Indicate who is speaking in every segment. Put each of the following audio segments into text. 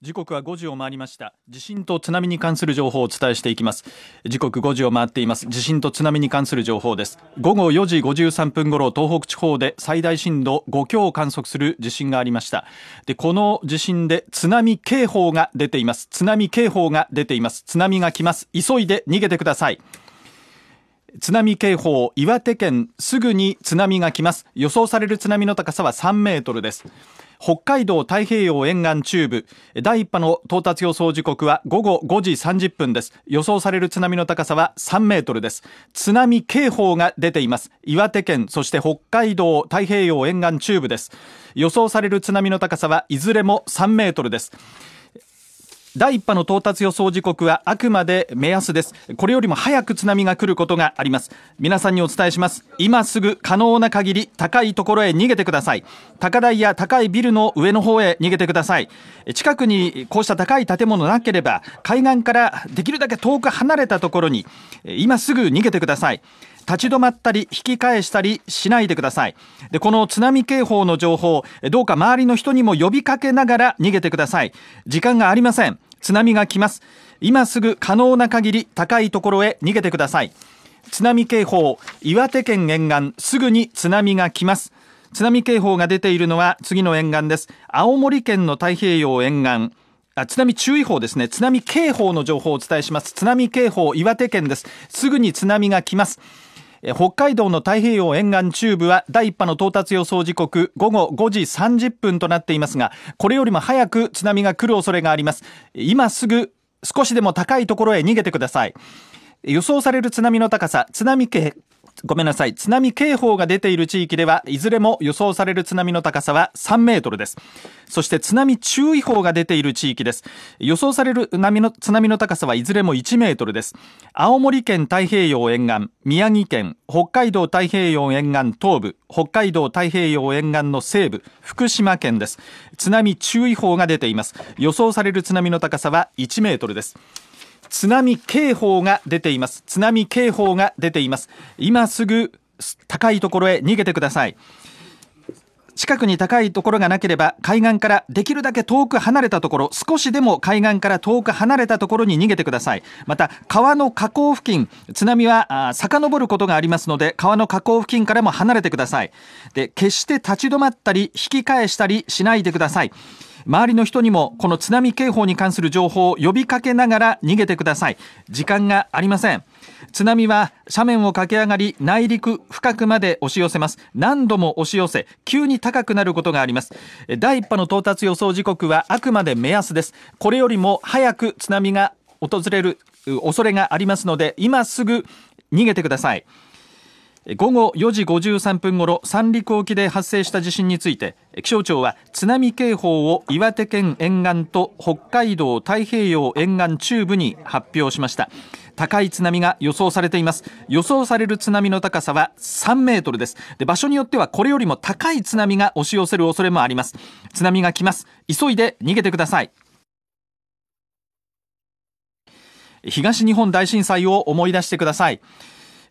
Speaker 1: 時刻は5時を回りました。地震と津波に関する情報をお伝えしていきます。時刻5時を回っています。地震と津波に関する情報です。午後4時53分頃東北地方で最大震度5強を観測する地震がありました。でこの地震で津波警報が出ています。津波警報が出ています。津波が来ます。急いで逃げてください。津波警報岩手県すぐに津波が来ます。予想される津波の高さは3メートルです。北海道太平洋沿岸中部第1波の到達予想時刻は午後5時30分です。予想される津波の高さは3メートルです。津波警報が出ています。岩手県そして北海道太平洋沿岸中部です。予想される津波の高さはいずれも3メートルです。第1波の到達予想時刻はあくまで目安です。これよりも早く津波が来ることがあります。皆さんにお伝えします。今すぐ可能な限り高いところへ逃げてください。高台や高いビルの上の方へ逃げてください。近くにこうした高い建物なければ海岸からできるだけ遠く離れたところに今すぐ逃げてください。立ち止まったり引き返したりしないでください。でこの津波警報の情報どうか周りの人にも呼びかけながら逃げてください。時間がありません。津波が来ます。今すぐ可能な限り高いところへ逃げてください。津波警報岩手県沿岸すぐに津波が来ます。津波警報が出ているのは次の沿岸です。青森県の太平洋沿岸。津波注意報ですね。津波警報の情報をお伝えします。津波警報岩手県です。すぐに津波が来ます。北海道の太平洋沿岸中部は第1波の到達予想時刻午後5時30分となっていますがこれよりも早く津波が来る恐れがあります。今すぐ少しでも高いところへ逃げてください。予想される津波の高さ津波警ごめんなさい。津波警報が出ている地域ではいずれも予想される津波の高さは3メートルです。そして津波注意報が出ている地域です。予想される波の津波の高さはいずれも1メートルです。青森県太平洋沿岸宮城県北海道太平洋沿岸東部北海道太平洋沿岸の西部福島県です。津波注意報が出ています。予想される津波の高さは1メートルです。津波警報が出ています。津波警報が出ています。今すぐ高いところへ逃げてください。近くに高いところがなければ海岸からできるだけ遠く離れたところ少しでも海岸から遠く離れたところに逃げてください。また川の河口付近津波は遡ることがありますので川の河口付近からも離れてください。で決して立ち止まったり引き返したりしないでください。周りの人にもこの津波警報に関する情報を呼びかけながら逃げてください。時間がありません。津波は斜面を駆け上がり内陸深くまで押し寄せます。何度も押し寄せ急に高くなることがあります。第1波の到達予想時刻はあくまで目安です。これよりも早く津波が訪れる恐れがありますので今すぐ逃げてください。午後4時53分ごろ三陸沖で発生した地震について気象庁は津波警報を岩手県沿岸と北海道太平洋沿岸中部に発表しました。高い津波が予想されています。予想される津波の高さは3メートルです。で場所によってはこれよりも高い津波が押し寄せる恐れもあります。津波が来ます。急いで逃げてください。東日本大震災を思い出してください。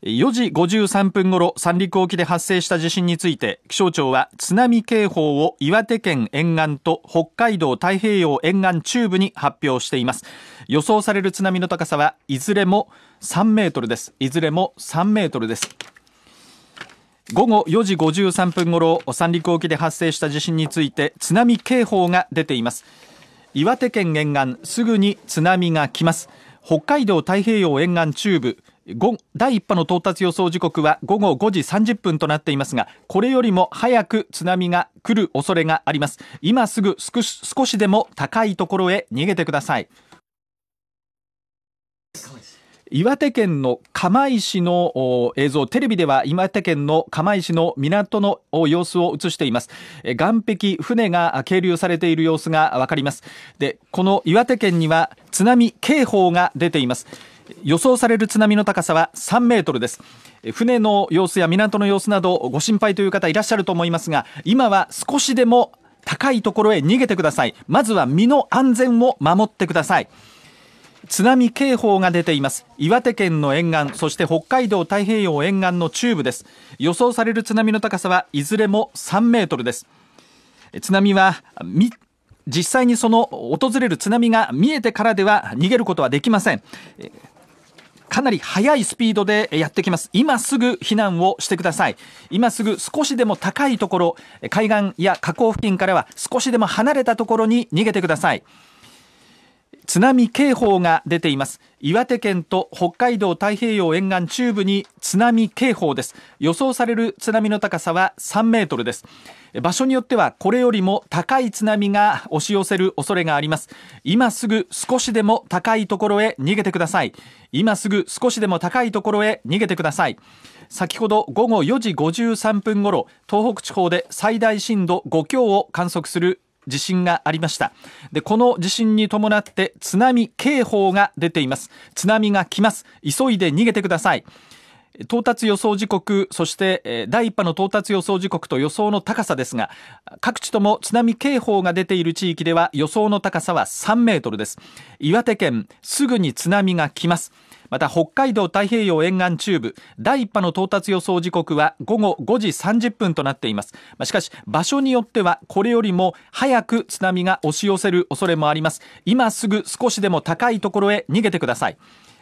Speaker 1: 4時53分ごろ三陸沖で発生した地震について気象庁は津波警報を岩手県沿岸と北海道太平洋沿岸中部に発表しています。予想される津波の高さはいずれも3メートルです。いずれも3メートルです。午後4時53分ごろ三陸沖で発生した地震について津波警報が出ています。岩手県沿岸すぐに津波が来ます。北海道太平洋沿岸中部第1波の到達予想時刻は午後5時30分となっていますがこれよりも早く津波が来る恐れがあります。今すぐ少しでも高いところへ逃げてください。岩手県の釜石の映像テレビでは岩手県の釜石の港の様子を映しています。岸壁船が係留されている様子がわかります。でこの岩手県には津波警報が出ています。予想される津波の高さは3メートルです。船の様子や港の様子などご心配という方いらっしゃると思いますが今は少しでも高いところへ逃げてください。まずは身の安全を守ってください。津波警報が出ています。岩手県の沿岸そして北海道太平洋沿岸の中部です。予想される津波の高さはいずれも3メートルです。津波は実際にその訪れる津波が見えてからでは逃げることはできません。かなり速いスピードでやってきます。今すぐ避難をしてください。今すぐ少しでも高いところ海岸や河口付近からは少しでも離れたところに逃げてください。津波警報が出ています。岩手県と北海道太平洋沿岸中部に津波警報です。予想される津波の高さは3メートルです。場所によってはこれよりも高い津波が押し寄せる恐れがあります。今すぐ少しでも高いところへ逃げてください。今すぐ少しでも高いところへ逃げてください。先ほど午後4時53分ごろ東北地方で最大震度5強を観測する地震がありました。でこの地震に伴って津波警報が出ています。津波が来ます。急いで逃げてください。到達予想時刻そして第1波の到達予想時刻と予想の高さですが各地とも津波警報が出ている地域では予想の高さは3メートルです。岩手県すぐに津波が来ます。また北海道太平洋沿岸中部第1波の到達予想時刻は午後5時30分となっています。しかし場所によってはこれよりも早く津波が押し寄せる恐れもあります。今すぐ少しでも高いところへ逃げてください。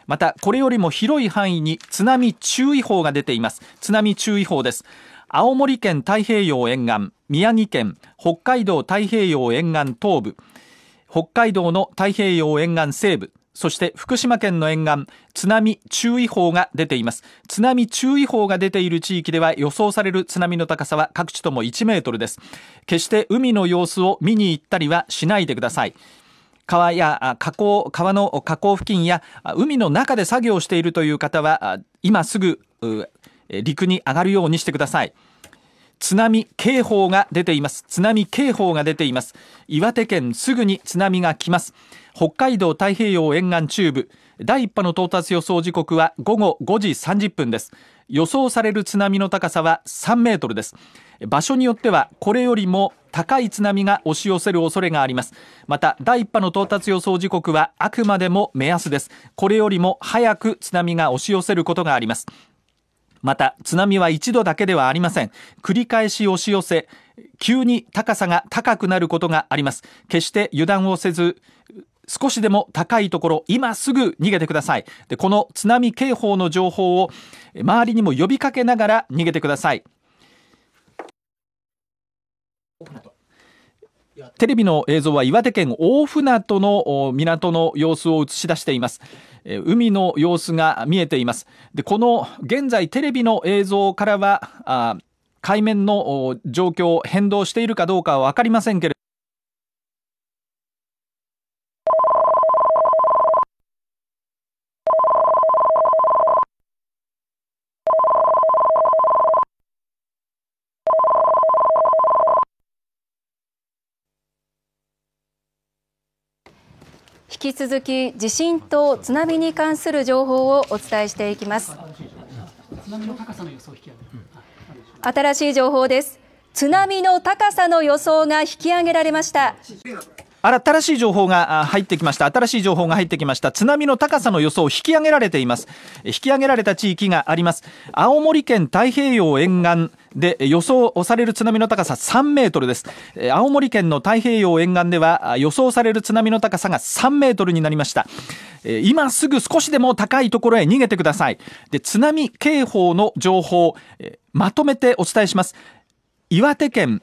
Speaker 1: またこれよりも広い範囲に津波注意報が出ています。津波注意報です。青森県太平洋沿岸宮城県北海道太平洋沿岸東部北海道の太平洋沿岸西部そして福島県の沿岸津波注意報が出ています。津波注意報が出ている地域では予想される津波の高さは各地とも1メートルです。決して海の様子を見に行ったりはしないでください。川や河口川の河口付近や海の中で作業しているという方は今すぐ陸に上がるようにしてください。津波警報が出ています。津波警報が出ています。岩手県すぐに津波が来ます。北海道太平洋沿岸中部。第1波の到達予想時刻は午後5時30分です。予想される津波の高さは3メートルです。場所によってはこれよりも高い津波が押し寄せる恐れがあります。また第1波の到達予想時刻はあくまでも目安です。これよりも早く津波が押し寄せることがあります。また津波は一度だけではありません。繰り返し押し寄せ急に高さが高くなることがあります。決して油断をせず少しでも高いところ今すぐ逃げてください。でこの津波警報の情報を周りにも呼びかけながら逃げてください。テレビの映像は岩手県大船渡の港の様子を映し出しています。海の様子が見えています。でこの現在テレビの映像からは海面の状況変動しているかどうかは分かりませんけれど
Speaker 2: 引き続き地震と津波に関する情報をお伝えしていきます。新しい情報です。津波の高さの予想が引き上げられました。
Speaker 1: 新しい情報が入ってきました。新しい情報が入ってきました。津波の高さの予想を引き上げられています。引き上げられた地域があります。青森県太平洋沿岸で予想される津波の高さ3メートルです。青森県の太平洋沿岸では予想される津波の高さが3メートルになりました。今すぐ少しでも高いところへ逃げてください。で津波警報の情報まとめてお伝えします。岩手県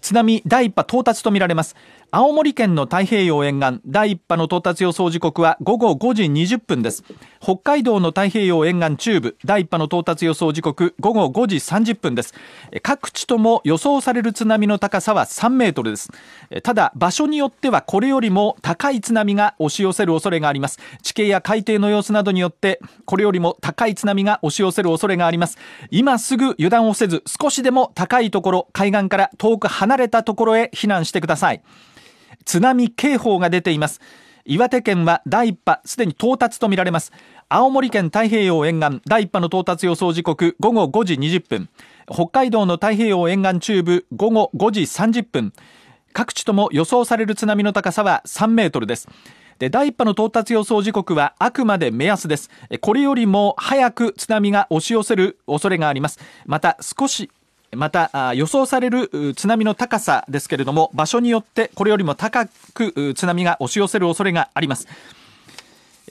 Speaker 1: 津波第1波到達とみられます。青森県の太平洋沿岸第1波の到達予想時刻は午後5時20分です。北海道の太平洋沿岸中部第1波の到達予想時刻午後5時30分です。各地とも予想される津波の高さは3メートルです。ただ場所によってはこれよりも高い津波が押し寄せる恐れがあります。地形や海底の様子などによってこれよりも高い津波が押し寄せる恐れがあります。今すぐ油断をせず少しでも高いところ海岸から遠く離れたところへ避難してください。津波警報が出ています。岩手県は第1波すでに到達とみられます。青森県太平洋沿岸第1波の到達予想時刻午後5時20分。北海道の太平洋沿岸中部午後5時30分。各地とも予想される津波の高さは3メートルです。で第1波の到達予想時刻はあくまで目安です。これよりも早く津波が押し寄せる恐れがあります。また少しまた予想される津波の高さですけれども場所によってこれよりも高く津波が押し寄せる恐れがあります。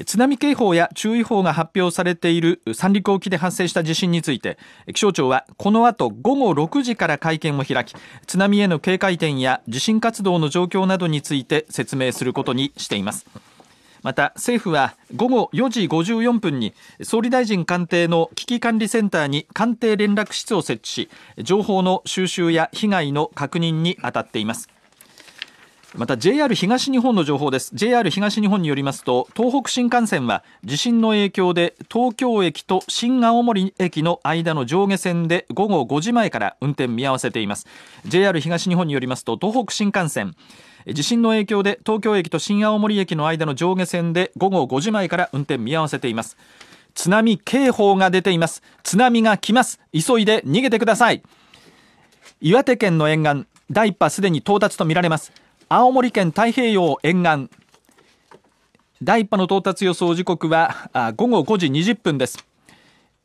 Speaker 1: 津波警報や注意報が発表されている三陸沖で発生した地震について気象庁はこの後午後6時から会見を開き津波への警戒点や地震活動の状況などについて説明することにしています。また政府は午後4時54分に総理大臣官邸の危機管理センターに官邸連絡室を設置し情報の収集や被害の確認に当たっています。また JR 東日本の情報です。JR 東日本によりますと東北新幹線は地震の影響で東京駅と新青森駅の間の上下線で午後5時前から運転見合わせています。JR 東日本によりますと東北新幹線地震の影響で東京駅と新青森駅の間の上下線で午後5時前から運転見合わせています。津波警報が出ています。津波が来ます。急いで逃げてください。岩手県の沿岸第1波すでに到達とみられます。青森県太平洋沿岸第1波の到達予想時刻は午後5時20分です。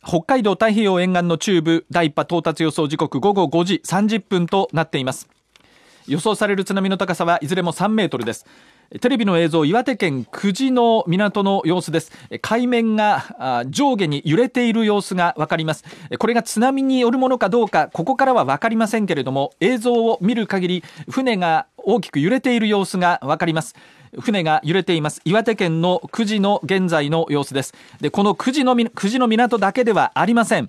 Speaker 1: 北海道太平洋沿岸の中部第1波到達予想時刻午後5時30分となっています。予想される津波の高さはいずれも3メートルです。テレビの映像岩手県久慈の港の様子です。海面が上下に揺れている様子がわかります。これが津波によるものかどうかここからは分かりませんけれども映像を見る限り船が大きく揺れている様子がわかります。船が揺れています。岩手県の久慈の現在の様子です。でこの久慈の久慈の港だけではありません。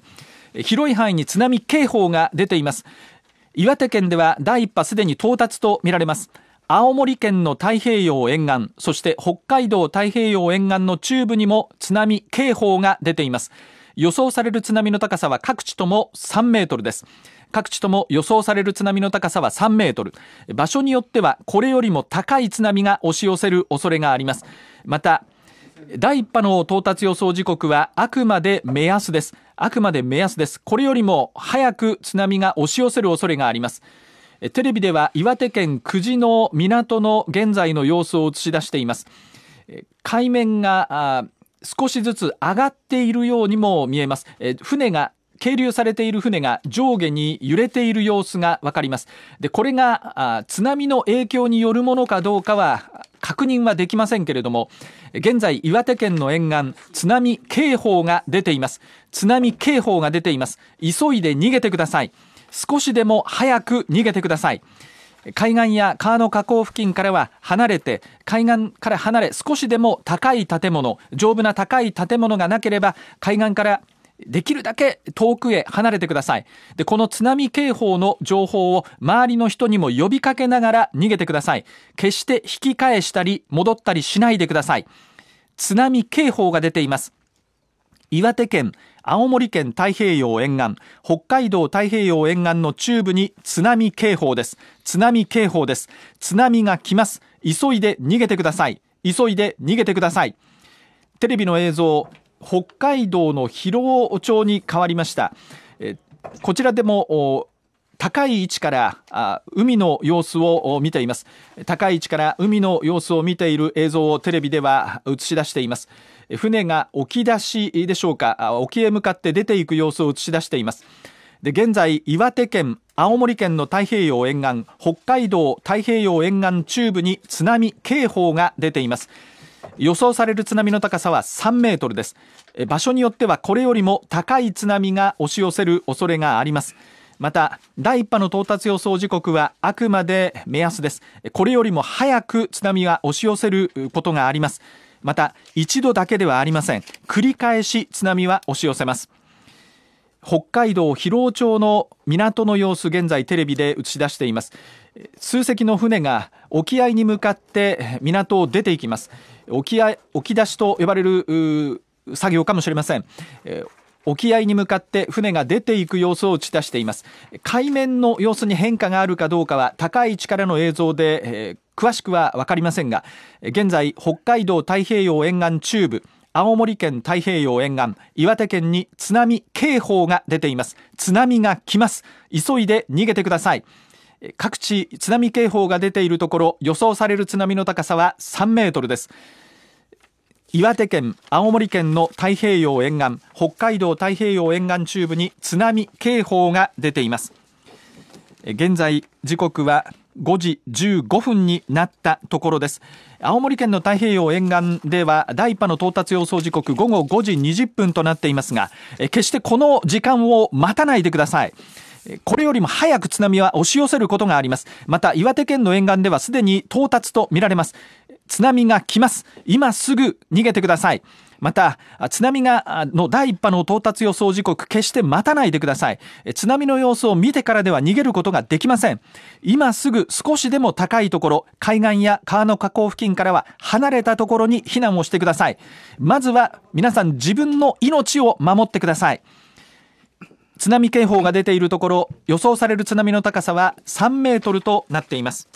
Speaker 1: 広い範囲に津波警報が出ています。岩手県では第1波すでに到達とみられます。青森県の太平洋沿岸そして北海道太平洋沿岸の中部にも津波警報が出ています。予想される津波の高さは各地とも3メートルです。各地とも予想される津波の高さは3メートル。場所によってはこれよりも高い津波が押し寄せる恐れがあります。また第1波の到達予想時刻はあくまで目安です。あくまで目安です。これよりも早く津波が押し寄せる恐れがあります。テレビでは岩手県久慈の港の現在の様子を映し出しています。海面が少しずつ上がっているようにも見えます。船が係留されている船が上下に揺れている様子がわかります。でこれが津波の影響によるものかどうかは確認はできませんけれども現在岩手県の沿岸津波警報が出ています。津波警報が出ています。急いで逃げてください。少しでも早く逃げてください。海岸や川の河口付近からは離れて海岸から離れ少しでも高い建物丈夫な高い建物がなければ海岸からできるだけ遠くへ離れてください。でこの津波警報の情報を周りの人にも呼びかけながら逃げてください。決して引き返したり戻ったりしないでください。津波警報が出ています。岩手県青森県太平洋沿岸北海道太平洋沿岸の中部に津波警報です。津波警報です。津波が来ます。急いで逃げてください。急いで逃げてください。テレビの映像北海道の広尾町に変わりました。こちらでも高い位置から海の様子を見ています。高い位置から海の様子を見ている映像をテレビでは映し出しています。船が沖出しでしょうか。沖へ向かって出ていく様子を映し出しています。で現在岩手県青森県の太平洋沿岸北海道太平洋沿岸中部に津波警報が出ています。予想される津波の高さは3メートルです。場所によってはこれよりも高い津波が押し寄せる恐れがあります。また第1波の到達予想時刻はあくまで目安です。これよりも早く津波が押し寄せることがあります。また一度だけではありません。繰り返し津波は押し寄せます。北海道広尾町の港の様子現在テレビで映し出しています。数隻の船が沖合に向かって港を出ていきます。沖合沖出しと呼ばれる作業かもしれません。沖合に向かって船が出ていく様子を打ち出しています。海面の様子に変化があるかどうかは高い位置からの映像で、えー、詳しくは分かりませんが現在北海道太平洋沿岸中部青森県太平洋沿岸岩手県に津波警報が出ています。津波が来ます。急いで逃げてください。各地津波警報が出ているところ予想される津波の高さは3メートルです。岩手県青森県の太平洋沿岸北海道太平洋沿岸中部に津波警報が出ています。現在時刻は5時15分になったところです。青森県の太平洋沿岸では第1波の到達予想時刻午後5時20分となっていますが決してこの時間を待たないでください。これよりも早く津波は押し寄せることがあります。また岩手県の沿岸ではすでに到達とみられます。津波が来ます。今すぐ逃げてください。また津波がの第1波の到達予想時刻決して待たないでください。津波の様子を見てからでは逃げることができません。今すぐ少しでも高いところ海岸や川の河口付近からは離れたところに避難をしてください。まずは皆さん自分の命を守ってください。津波警報が出ているところ予想される津波の高さは3メートルとなっています。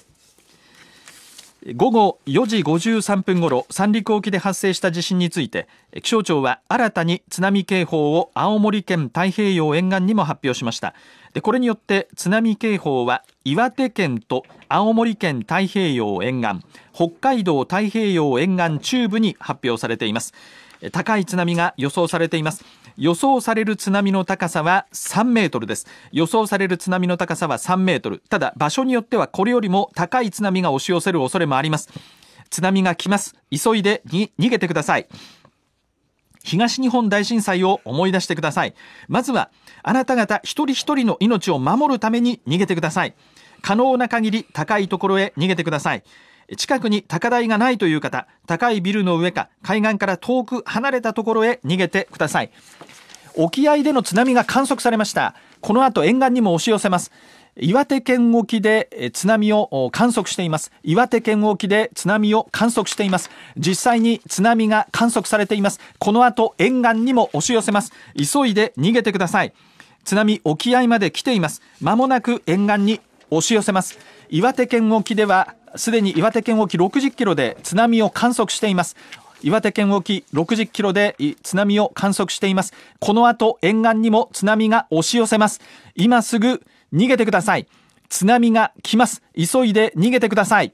Speaker 1: 午後4時53分ごろ三陸沖で発生した地震について気象庁は新たに津波警報を青森県太平洋沿岸にも発表しました。でこれによって津波警報は岩手県と青森県太平洋沿岸北海道太平洋沿岸中部に発表されています。高い津波が予想されています。予想される津波の高さは3メートルです。予想される津波の高さは3メートル。ただ場所によってはこれよりも高い津波が押し寄せる恐れもあります。津波が来ます。急いでに逃げてください。東日本大震災を思い出してください。まずはあなた方一人一人の命を守るために逃げてください。可能な限り高いところへ逃げてください。近くに高台がないという方高いビルの上か海岸から遠く離れたところへ逃げてください。沖合での津波が観測されました。この後沿岸にも押し寄せます。岩手県沖で津波を観測しています。岩手県沖で津波を観測しています。実際に津波が観測されています。この後沿岸にも押し寄せます。急いで逃げてください。津波沖合まで来ています。間もなく沿岸に押し寄せます。岩手県沖ではすでに岩手県沖60キロで津波を観測しています。岩手県沖60キロで津波を観測しています。この後沿岸にも津波が押し寄せます。今すぐ逃げてください。津波が来ます。急いで逃げてください。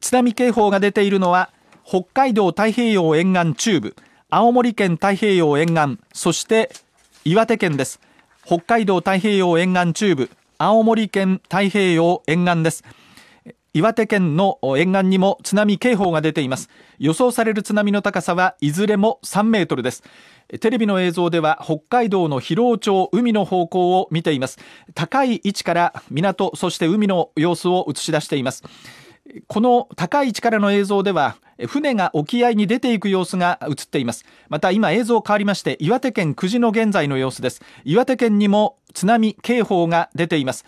Speaker 1: 津波警報が出ているのは北海道太平洋沿岸中部青森県太平洋沿岸そして岩手県です。北海道太平洋沿岸中部青森県太平洋沿岸です。岩手県の沿岸にも津波警報が出ています。予想される津波の高さはいずれも3メートルです。テレビの映像では北海道の広尾町海の方向を見ています。高い位置から港そして海の様子を映し出しています。この高い位置からの映像では船が沖合に出ていく様子が映っています。また今映像変わりまして岩手県久慈の現在の様子です。岩手県にも津波警報が出ています。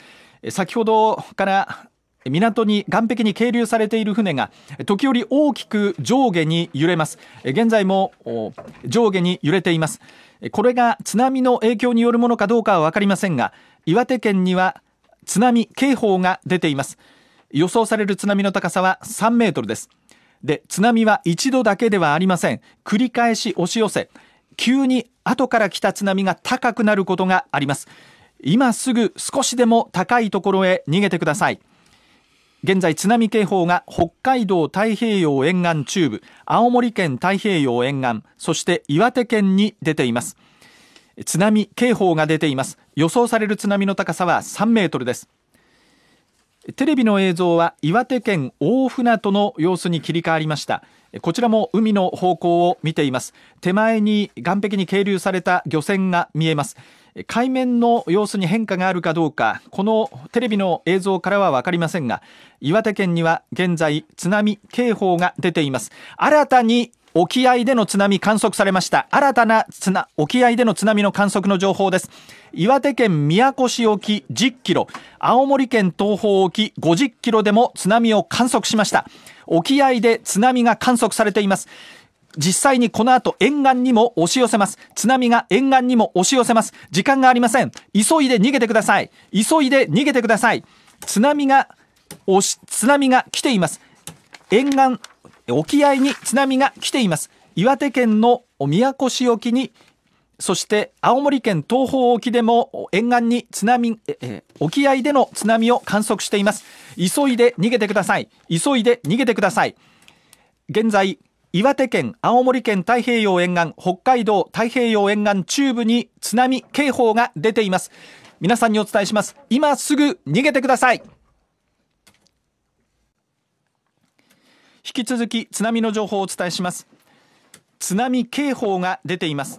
Speaker 1: 先ほどから港に岸壁に係留されている船が時折大きく上下に揺れます。現在も上下に揺れています。これが津波の影響によるものかどうかは分かりませんが岩手県には津波警報が出ています。予想される津波の高さは3メートルです。で津波は一度だけではありません。繰り返し押し寄せ急に後から来た津波が高くなることがあります。今すぐ少しでも高いところへ逃げてください。現在津波警報が北海道太平洋沿岸中部青森県太平洋沿岸そして岩手県に出ています。津波警報が出ています。予想される津波の高さは3メートルです。テレビの映像は岩手県大船渡の様子に切り替わりました。こちらも海の方向を見ています。手前に岸壁に係留された漁船が見えます。海面の様子に変化があるかどうかこのテレビの映像からは分かりませんが岩手県には現在津波警報が出ています。新たに沖合での津波観測されました。新たな津な沖合での津波の観測の情報です。岩手県宮古市沖10キロ青森県東方沖50キロでも津波を観測しました。沖合で津波が観測されています。実際にこの後沿岸にも押し寄せます。津波が沿岸にも押し寄せます。時間がありません。急いで逃げてください。急いで逃げてください。津波が押し津波が来ています。沿岸沖合に津波が来ています。岩手県の宮古市沖にそして青森県東方沖でも沿岸に津波、え沖合での津波を観測しています。急いで逃げてください。急いで逃げてください。現在岩手県、青森県太平洋沿岸、北海道太平洋沿岸中部に津波警報が出ています。皆さんにお伝えします。今すぐ逃げてください。引き続き津波の情報をお伝えします。津波警報が出ています。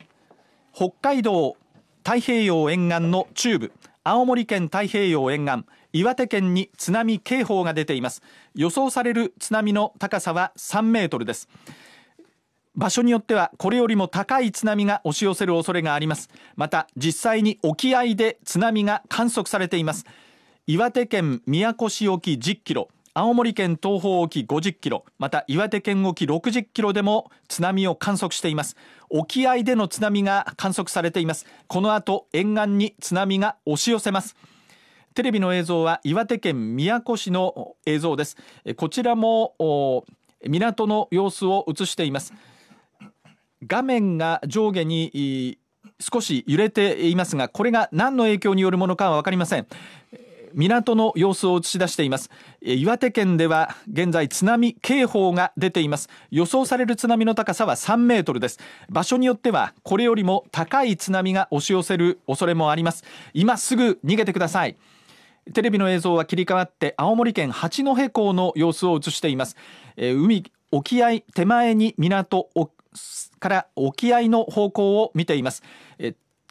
Speaker 1: 北海道太平洋沿岸の中部青森県太平洋沿岸岩手県に津波警報が出ています。予想される津波の高さは3メートルです。場所によってはこれよりも高い津波が押し寄せる恐れがあります。また実際に沖合で津波が観測されています。岩手県宮古市沖10キロ。青森県東方沖50キロまた岩手県沖60キロでも津波を観測しています。沖合での津波が観測されています。この後沿岸に津波が押し寄せます。テレビの映像は岩手県宮古市の映像です。こちらも港の様子を映しています。画面が上下に少し揺れていますがこれが何の影響によるものかは分かりません。港の様子を映し出しています。岩手県では現在津波警報が出ています。予想される津波の高さは3メートルです。場所によってはこれよりも高い津波が押し寄せる恐れもあります。今すぐ逃げてください。テレビの映像は切り替わって青森県八戸港の様子を映しています。海沖合手前に港から沖合の方向を見ています。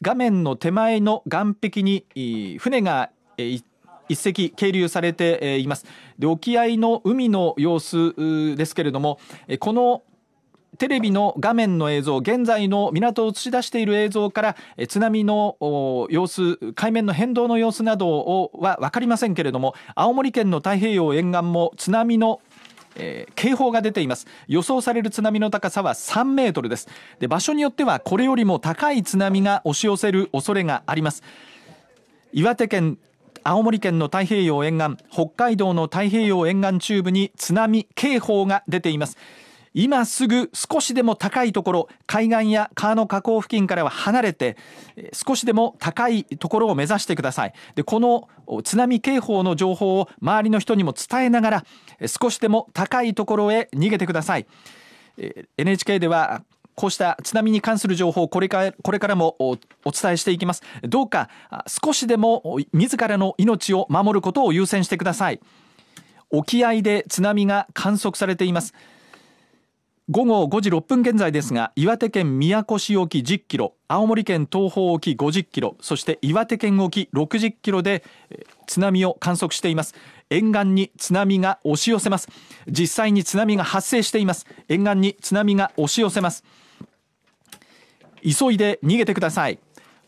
Speaker 1: 画面の手前の岸壁に船が一隻係留されています。で沖合の海の様子ですけれどもこのテレビの画面の映像現在の港を映し出している映像から津波の様子海面の変動の様子などは分かりませんけれども青森県の太平洋沿岸も津波のえー、警報が出ています。予想される津波の高さは3メートルです。で場所によってはこれよりも高い津波が押し寄せる恐れがあります。岩手県青森県の太平洋沿岸北海道の太平洋沿岸中部に津波警報が出ています。今すぐ少しでも高いところ海岸や川の河口付近からは離れて少しでも高いところを目指してください。でこの津波警報の情報を周りの人にも伝えながら少しでも高いところへ逃げてください。NHK ではこうした津波に関する情報をこれからこれからもお伝えしていきます。どうか少しでも自らの命を守ることを優先してください。沖合で津波が観測されています。午後5時6分現在ですが岩手県宮古市沖10キロ青森県東方沖50キロそして岩手県沖60キロで津波を観測しています。沿岸に津波が押し寄せます。実際に津波が発生しています。沿岸に津波が押し寄せます。急いで逃げてください。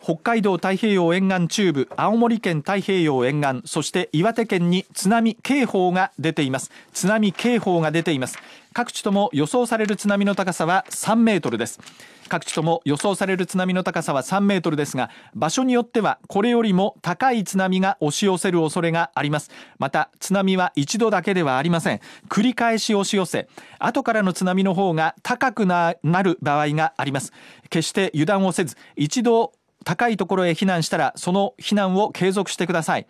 Speaker 1: 北海道太平洋沿岸中部青森県太平洋沿岸そして岩手県に津波警報が出ています。津波警報が出ています。各地とも予想される津波の高さは3メートルです。各地とも予想される津波の高さは3メートルですが場所によってはこれよりも高い津波が押し寄せる恐れがあります。また津波は一度だけではありません。繰り返し押し寄せ後からの津波の方が高くなる場合があります。決して油断をせず一度高いところへ避難したらその避難を継続してください。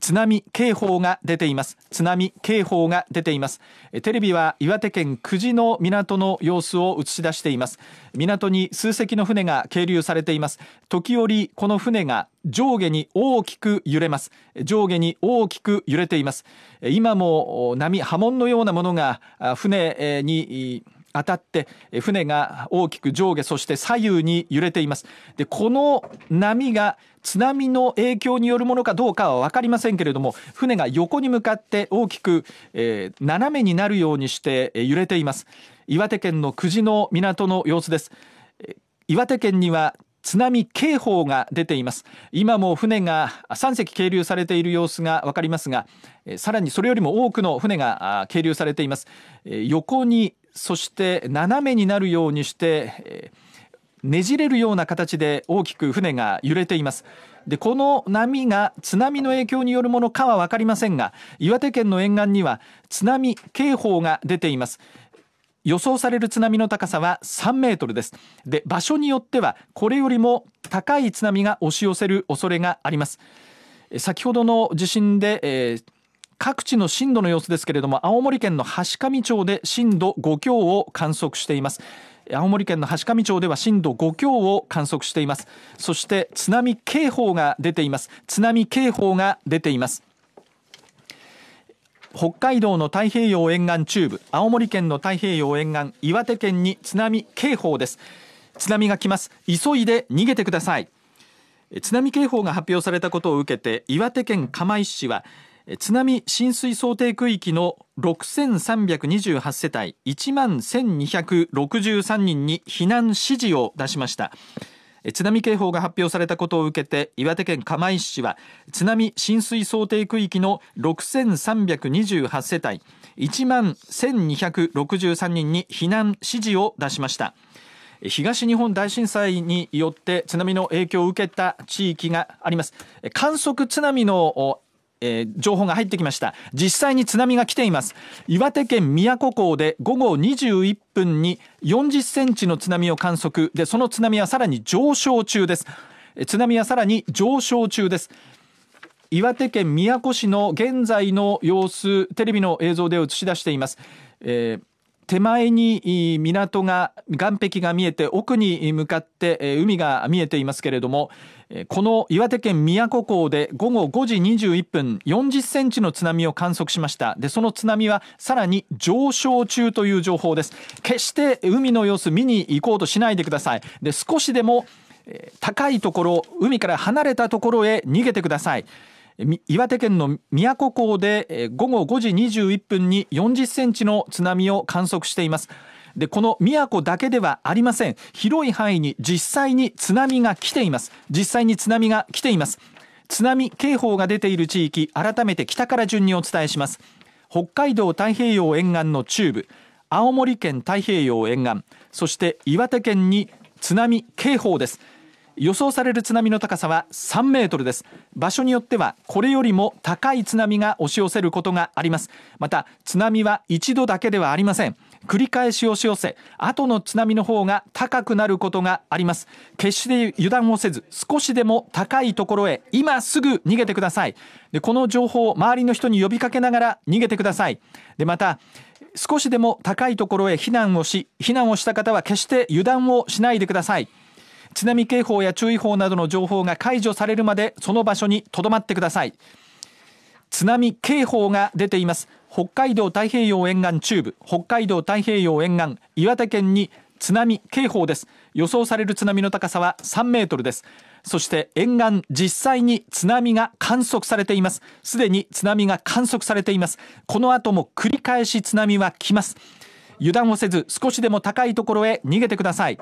Speaker 1: 津波警報が出ています。津波警報が出ています。テレビは岩手県久慈の港の様子を映し出しています。港に数隻の船が係留されています。時折この船が上下に大きく揺れます。上下に大きく揺れています。今も波波紋のようなものが船に当たって船が大きく上下そして左右に揺れています。でこの波が津波の影響によるものかどうかは分かりませんけれども船が横に向かって大きく、えー、斜めになるようにして揺れています。岩手県の久慈の港の様子です。岩手県には津波警報が出ています。今も船が3隻係留されている様子が分かりますがさらにそれよりも多くの船が係留されています。横にそして斜めになるようにしてねじれるような形で大きく船が揺れています。でこの波が津波の影響によるものかは分かりませんが岩手県の沿岸には津波警報が出ています。予想される津波の高さは3メートルです。で場所によってはこれよりも高い津波が押し寄せる恐れがあります。先ほどの地震で、えー各地の震度の様子ですけれども青森県の階上町で震度5強を観測しています。青森県の橋上町では震度5強を観測しています。そして津波警報が出ています。津波警報が出ています。北海道の太平洋沿岸中部青森県の太平洋沿岸岩手県に津波警報です。津波が来ます。急いで逃げてください。津波警報が発表されたことを受けて岩手県釜石市は津波浸水想定区域の6328世帯1万1263人に避難指示を出しました。津波警報が発表されたことを受けて岩手県釜石市は津波浸水想定区域の6328世帯1万1263人に避難指示を出しました。東日本大震災によって津波の影響を受けた地域があります。観測津波のえー、情報が入ってきました。実際に津波が来ています。岩手県宮古港で午後21分に40センチの津波を観測。でその津波はさらに上昇中です。津波はさらに上昇中です。岩手県宮古市の現在の様子テレビの映像で映し出しています、えー手前に港が岸壁が見えて奥に向かって海が見えていますけれどもこの岩手県宮古港で午後5時21分40センチの津波を観測しました。でその津波はさらに上昇中という情報です。決して海の様子見に行こうとしないでください。で少しでも高いところ海から離れたところへ逃げてください。岩手県の宮古港で午後5時21分に40センチの津波を観測しています。でこの宮古だけではありません。広い範囲に実際に津波が来ています。実際に津波が来ています。津波警報が出ている地域改めて北から順にお伝えします。北海道太平洋沿岸の中部青森県太平洋沿岸そして岩手県に津波警報です。予想される津波の高さは3メートルです。場所によってはこれよりも高い津波が押し寄せることがあります。また津波は一度だけではありません。繰り返し押し寄せ後の津波の方が高くなることがあります。決して油断をせず少しでも高いところへ今すぐ逃げてください。でこの情報を周りの人に呼びかけながら逃げてください。でまた少しでも高いところへ避難をし避難をした方は決して油断をしないでください。津波警報や注意報などの情報が解除されるまでその場所に留まってください。津波警報が出ています。北海道太平洋沿岸中部北海道太平洋沿岸岩手県に津波警報です。予想される津波の高さは3メートルです。そして沿岸実際に津波が観測されています。すでに津波が観測されています。この後も繰り返し津波は来ます。油断をせず少しでも高いところへ逃げてください。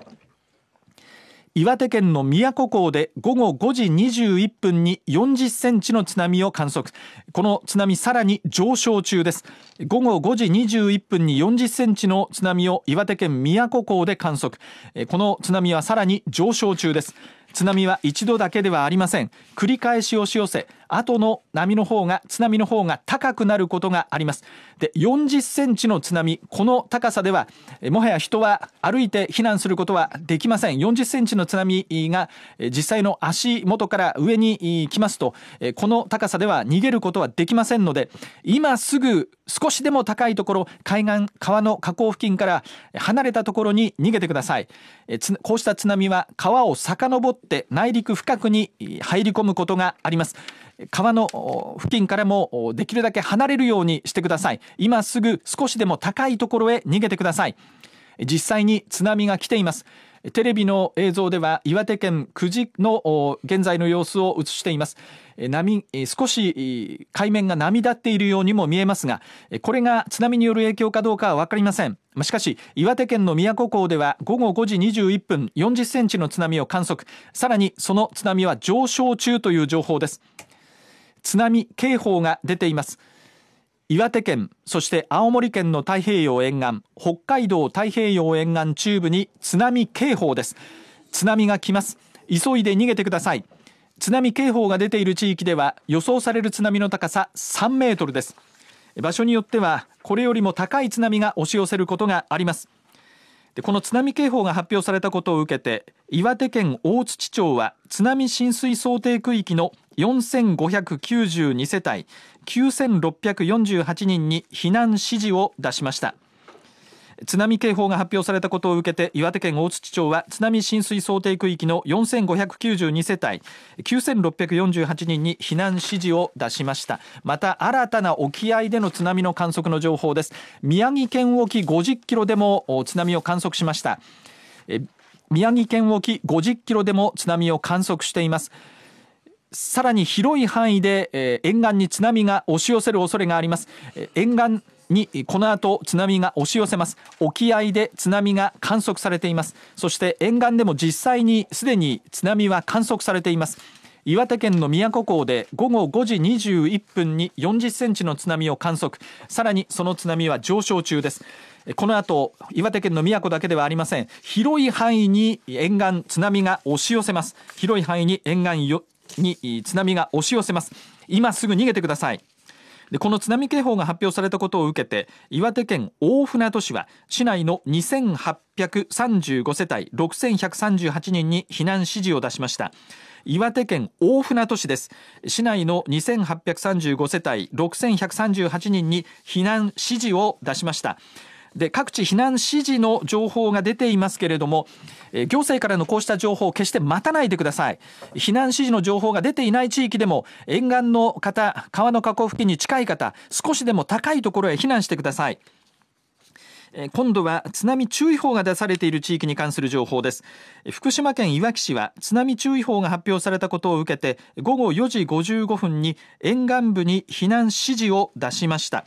Speaker 1: 岩手県の宮古港で午後5時21分に40センチの津波を観測。この津波さらに上昇中です。午後5時21分に40センチの津波を岩手県宮古港で観測。この津波はさらに上昇中です。津波は一度だけではありません。繰り返し押し寄せ後の波の方が津波の方が高くなることがあります。で40センチの津波この高さではもはや人は歩いて避難することはできません。40センチの津波が実際の足元から上に来ますとこの高さでは逃げることはできませんので今すぐ少しでも高いところ海岸川の河口付近から離れたところに逃げてください。こうした津波は川を遡って内陸深くに入り込むことがあります。川の付近からもできるだけ離れるようにしてください。今すぐ少しでも高いところへ逃げてください。実際に津波が来ています。テレビの映像では岩手県久慈の現在の様子を映しています。波少し海面が波立っているようにも見えますがこれが津波による影響かどうかは分かりません。しかし岩手県の宮古港では午後5時21分40センチの津波を観測。さらにその津波は上昇中という情報です。津波警報が出ています。岩手県そして青森県の太平洋沿岸北海道太平洋沿岸中部に津波警報です。津波が来ます。急いで逃げてください。津波警報が出ている地域では予想される津波の高さ3メートルです。場所によってはこれよりも高い津波が押し寄せることがあります。でこの津波警報が発表されたことを受けて岩手県大槌町は津波浸水想定区域の4592世帯9648人に避難指示を出しました。津波警報が発表されたことを受けて岩手県大槌町は津波浸水想定区域の4592世帯9648人に避難指示を出しました。また新たな沖合での津波の観測の情報です。宮城県沖50キロでも津波を観測しました。宮城県沖50キロでも津波を観測しています。さらに広い範囲で、えー、沿岸に津波が押し寄せる恐れがあります、えー、沿岸にこの後津波が押し寄せます。沖合で津波が観測されています。そして沿岸でも実際にすでに津波は観測されています。岩手県の宮古港で午後5時21分に40センチの津波を観測。さらにその津波は上昇中です。この後岩手県の宮古だけではありません。広い範囲に沿岸津波が押し寄せます。広い範囲に沿岸に津波が押し寄せます。今すぐ逃げてください。でこの津波警報が発表されたことを受けて岩手県大船渡市は市内の2835世帯6138人に避難指示を出しました。岩手県大船渡市です。市内の2835世帯6138人に避難指示を出しました。で各地避難指示の情報が出ていますけれども行政からのこうした情報を決して待たないでください。避難指示の情報が出ていない地域でも沿岸の方川の河口付近に近い方少しでも高いところへ避難してください。今度は津波注意報が出されている地域に関する情報です。福島県いわき市は津波注意報が発表されたことを受けて午後4時55分に沿岸部に避難指示を出しました。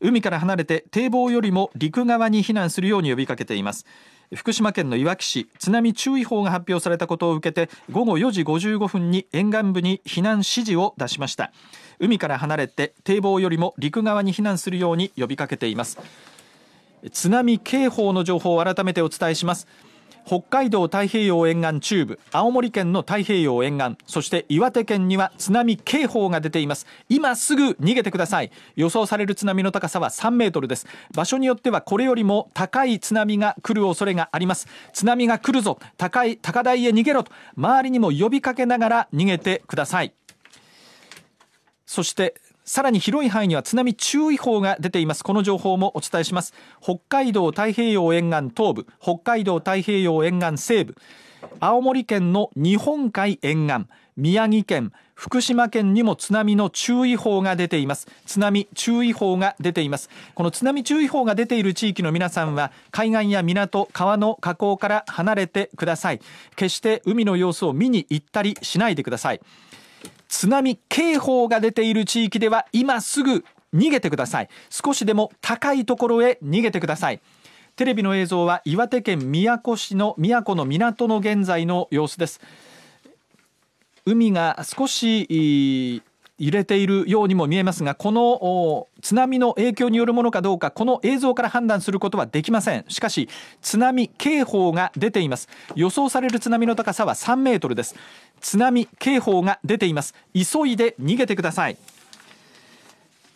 Speaker 1: 海から離れて堤防よりも陸側に避難するように呼びかけています。福島県のいわき市津波注意報が発表されたことを受けて午後4時55分に沿岸部に避難指示を出しました。海から離れて堤防よりも陸側に避難するように呼びかけています。津波警報の情報を改めてお伝えします。北海道太平洋沿岸中部青森県の太平洋沿岸そして岩手県には津波警報が出ています。今すぐ逃げてください。予想される津波の高さは3メートルです。場所によってはこれよりも高い津波が来る恐れがあります。津波が来るぞ。高い高台へ逃げろと。周りにも呼びかけながら逃げてください。そしてさらに広い範囲には津波注意報が出ています。この情報もお伝えします。北海道太平洋沿岸東部北海道太平洋沿岸西部青森県の日本海沿岸宮城県福島県にも津波の注意報が出ています。津波注意報が出ています。この津波注意報が出ている地域の皆さんは海岸や港川の河口から離れてください。決して海の様子を見に行ったりしないでください。津波警報が出ている地域では今すぐ逃げてください。少しでも高いところへ逃げてください。テレビの映像は岩手県宮古市の宮古の港の現在の様子です。海が少し揺れているようにも見えますがこの津波の影響によるものかどうかこの映像から判断することはできません。しかし津波警報が出ています。予想される津波の高さは3メートルです。津波警報が出ています。急いで逃げてください。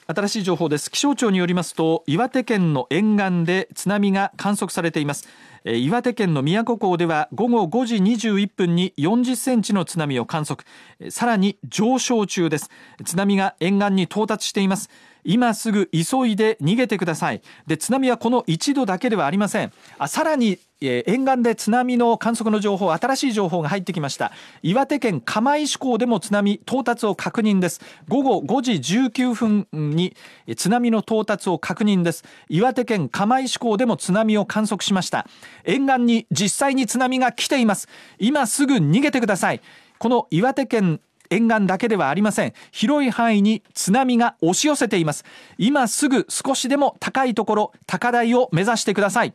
Speaker 1: 新しい情報です。気象庁によりますと岩手県の沿岸で津波が観測されています。岩手県の宮古港では午後5時21分に40センチの津波を観測。さらに上昇中です。津波が沿岸に到達しています。今すぐ急いで逃げてください。で津波はこの一度だけではありません。あさらにえー、沿岸で津波の観測の情報新しい情報が入ってきました。岩手県釜石港でも津波到達を確認です。午後5時19分に津波の到達を確認です。岩手県釜石港でも津波を観測しました。沿岸に実際に津波が来ています。今すぐ逃げてください。この岩手県沿岸だけではありません。広い範囲に津波が押し寄せています。今すぐ少しでも高いところ高台を目指してください。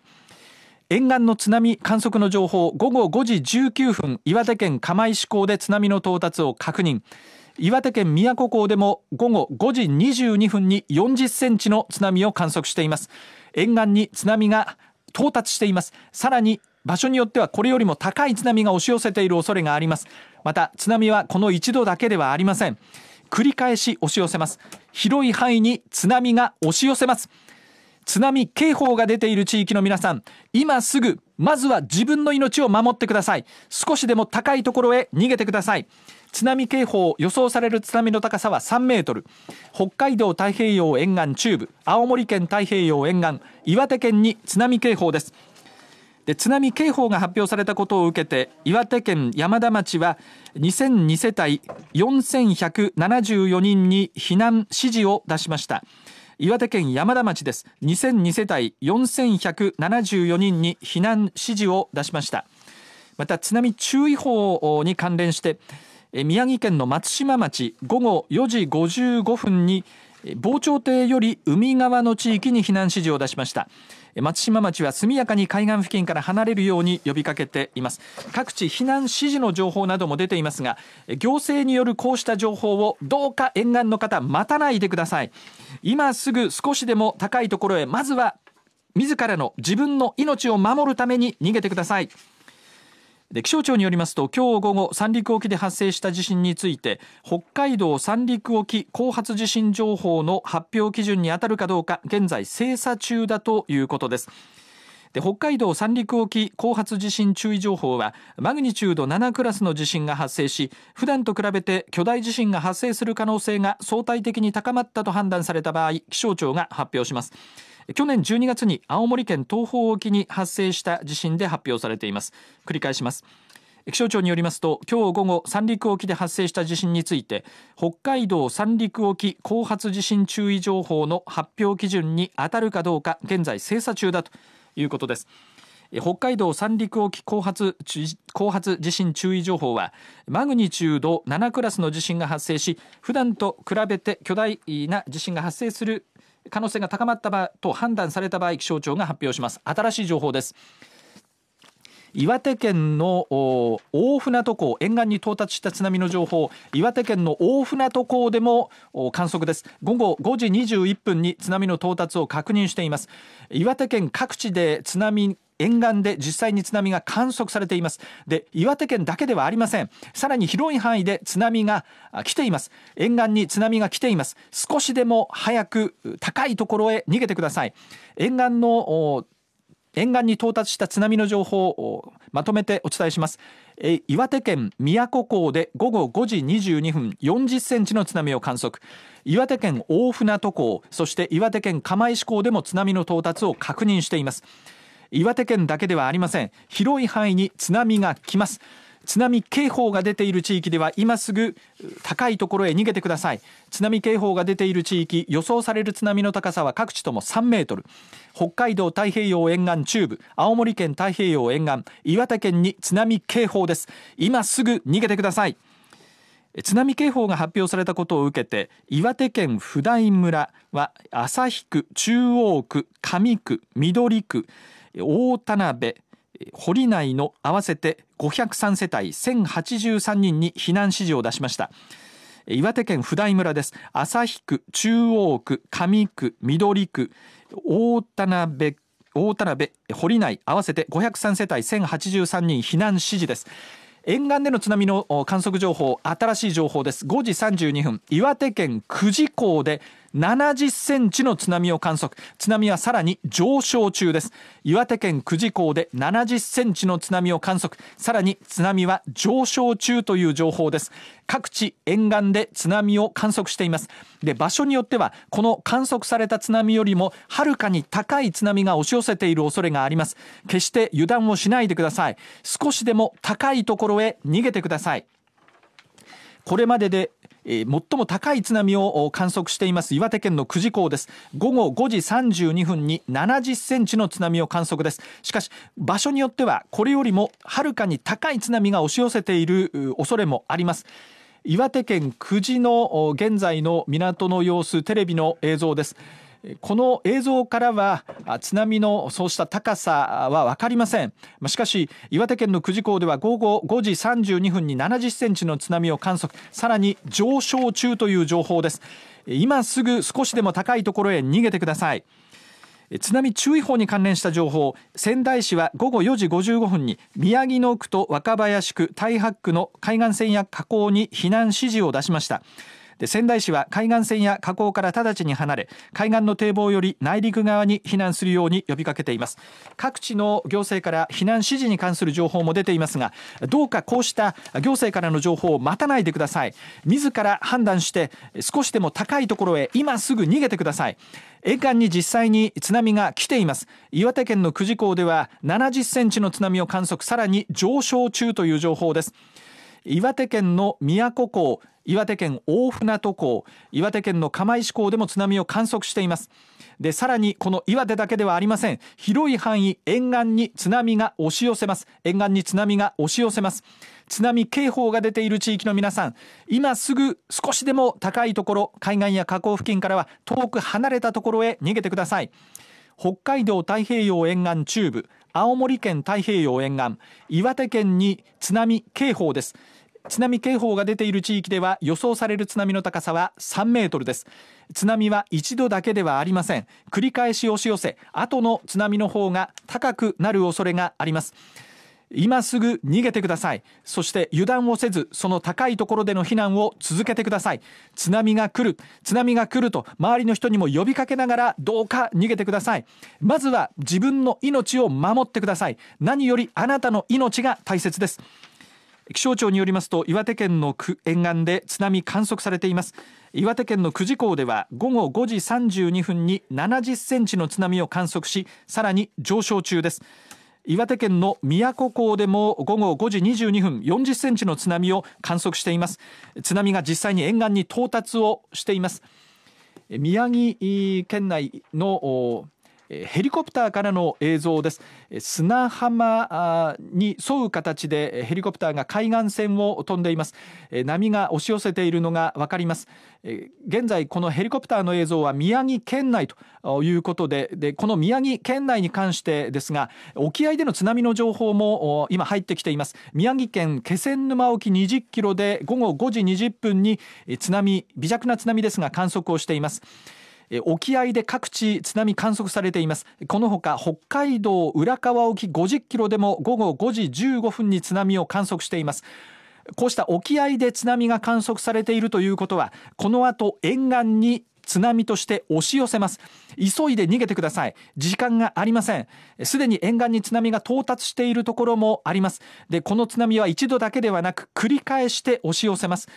Speaker 1: 沿岸の津波観測の情報午後5時19分岩手県釜石港で津波の到達を確認。岩手県宮古港でも午後5時22分に40センチの津波を観測しています。沿岸に津波が到達しています。さらに場所によってはこれよりも高い津波が押し寄せている恐れがあります。また津波はこの一度だけではありません。繰り返し押し寄せます。広い範囲に津波が押し寄せます。津波警報が出ている地域の皆さん今すぐまずは自分の命を守ってください。少しでも高いところへ逃げてください。津波警報予想される津波の高さは3メートル。北海道太平洋沿岸中部青森県太平洋沿岸岩手県に津波警報です。で津波警報が発表されたことを受けて岩手県山田町は2002世帯4174人に避難指示を出しました。岩手県山田町です。2002世帯4174人に避難指示を出しました。また津波注意報に関連して宮城県の松島町午後4時55分に防潮堤より海側の地域に避難指示を出しました。松島町は速やかに海岸付近から離れるように呼びかけています。各地避難指示の情報なども出ていますが行政によるこうした情報をどうか沿岸の方待たないでください。今すぐ少しでも高いところへまずは自らの自分の命を守るために逃げてください。で気象庁によりますと今日午後三陸沖で発生した地震について北海道三陸沖後発地震情報の発表基準に当たるかどうか現在精査中だということです。で北海道三陸沖後発地震注意情報はマグニチュード7クラスの地震が発生し普段と比べて巨大地震が発生する可能性が相対的に高まったと判断された場合気象庁が発表します。去年12月に青森県東方沖に発生した地震で発表されています。繰り返します。気象庁によりますと今日午後三陸沖で発生した地震について北海道三陸沖後発地震注意情報の発表基準に当たるかどうか現在精査中だということです。北海道三陸沖後発後発地震注意情報はマグニチュード7クラスの地震が発生し普段と比べて巨大な地震が発生する可能性が高まった場と判断された場合気象庁が発表します。新しい情報です。岩手県の大船渡港沿岸に到達した津波の情報岩手県の大船渡港でも観測です。午後5時21分に津波の到達を確認しています。岩手県各地で津波沿岸で実際に津波が観測されています。で岩手県だけではありません。さらに広い範囲で津波が来ています。沿岸に津波が来ています。少しでも早く高いところへ逃げてください。沿岸の沿岸に到達した津波の情報をまとめてお伝えします。岩手県宮古港で午後5時22分40センチの津波を観測。岩手県大船渡港そして岩手県釜石港でも津波の到達を確認しています。岩手県だけではありません。広い範囲に津波が来ます。津波警報が出ている地域では今すぐ高いところへ逃げてください。津波警報が出ている地域予想される津波の高さは各地とも3メートル。北海道太平洋沿岸中部青森県太平洋沿岸岩手県に津波警報です。今すぐ逃げてください。津波警報が発表されたことを受けて岩手県普代村は旭区中央区上区緑区大田辺堀内の合わせて503世帯1083人に避難指示を出しました。岩手県普代村です。旭区中央区上区緑区大田辺大田辺堀内合わせて503世帯1083人避難指示です。沿岸での津波の観測情報新しい情報です。5時32分。岩手県久慈港で70センチの津波を観測。津波はさらに上昇中です。岩手県久慈港で70センチの津波を観測。さらに津波は上昇中という情報です。各地沿岸で津波を観測しています。で場所によってはこの観測された津波よりもはるかに高い津波が押し寄せている恐れがあります。決して油断をしないでください。少しでも高いところへ逃げてください。これまでで最も高い津波を観測しています岩手県の久慈港です。午後5時32分に70センチの津波を観測です。しかし場所によってはこれよりもはるかに高い津波が押し寄せている恐れもあります。岩手県久慈の現在の港の様子テレビの映像です。この映像からは津波のそうした高さは分かりません。しかし岩手県の久慈港では午後5時32分に70センチの津波を観測。さらに上昇中という情報です。今すぐ少しでも高いところへ逃げてください。津波注意報に関連した情報。仙台市は午後4時55分に宮城野区と若林区太白区の海岸線や河口に避難指示を出しました。で仙台市は海岸線や河口から直ちに離れ海岸の堤防より内陸側に避難するように呼びかけています。各地の行政から避難指示に関する情報も出ていますがどうかこうした行政からの情報を待たないでください。自ら判断して少しでも高いところへ今すぐ逃げてください。沿岸に実際に津波が来ています。岩手県の久慈港では70センチの津波を観測さらに上昇中という情報です。岩手県の宮古港岩手県大船渡港岩手県の釜石港でも津波を観測しています。でさらにこの岩手だけではありません。広い範囲沿岸に津波が押し寄せます。沿岸に津波が押し寄せます。津波警報が出ている地域の皆さん今すぐ少しでも高いところ海岸や河口付近からは遠く離れたところへ逃げてください。北海道太平洋沿岸中部青森県太平洋沿岸岩手県に津波警報です。津波警報が出ている地域では予想される津波の高さは3メートルです。津波は一度だけではありません。繰り返し押し寄せ後の津波の方が高くなる恐れがあります。今すぐ逃げてください。そして油断をせずその高いところでの避難を続けてください。津波が来る津波が来ると周りの人にも呼びかけながらどうか逃げてください。まずは自分の命を守ってください。何よりあなたの命が大切です。気象庁によりますと岩手県の沿岸で津波観測されています。岩手県の久慈港では午後5時32分に70センチの津波を観測しさらに上昇中です。岩手県の宮古港でも午後5時22分40センチの津波を観測しています。津波が実際に沿岸に到達をしています。宮城県内のヘリコプターからの映像です。砂浜に沿う形でヘリコプターが海岸線を飛んでいます。波が押し寄せているのが分かります。現在このヘリコプターの映像は宮城県内ということででこの宮城県内に関してですが沖合での津波の情報も今入ってきています。宮城県気仙沼沖20キロで午後5時20分に津波微弱な津波ですが観測をしています。沖合で各地津波観測されています。このほか北海道浦河沖50キロでも午後5時15分に津波を観測しています。こうした沖合で津波が観測されているということはこの後沿岸に津波として押し寄せます。急いで逃げてください。時間がありません。すでに沿岸に津波が到達しているところもあります。でこの津波は一度だけではなく繰り返して押し寄せます。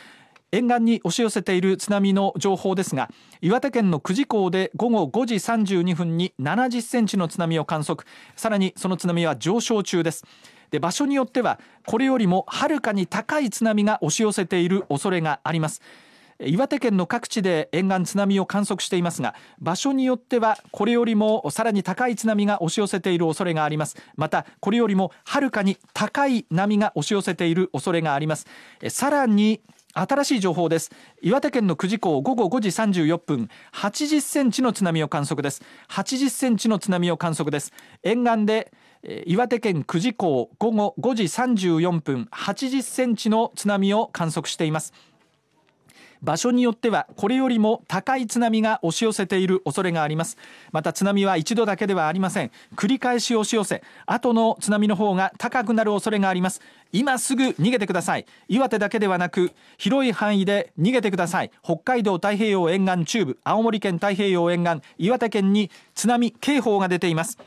Speaker 1: 沿岸に押し寄せている津波の情報ですが岩手県の久慈港で午後5時32分に70センチの津波を観測。さらにその津波は上昇中です。で場所によってはこれよりもはるかに高い津波が押し寄せている恐れがあります。岩手県の各地で沿岸津波を観測していますが場所によってはこれよりもさらに高い津波が押し寄せている恐れがあります。またこれよりもはるかに高い波が押し寄せている恐れがあります。さらに新しい情報です。岩手県の久慈港午後5時34分。80センチの津波を観測です。80センチの津波を観測です。沿岸で岩手県久慈港午後5時34分。80センチの津波を観測しています。場所によってはこれよりも高い津波が押し寄せている恐れがあります。また津波は一度だけではありません。繰り返し押し寄せ後の津波の方が高くなる恐れがあります。今すぐ逃げてください。岩手だけではなく広い範囲で逃げてください。北海道太平洋沿岸中部青森県太平洋沿岸岩手県に津波警報が出ています。